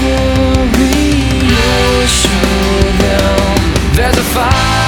mystery, show them. There's a fire.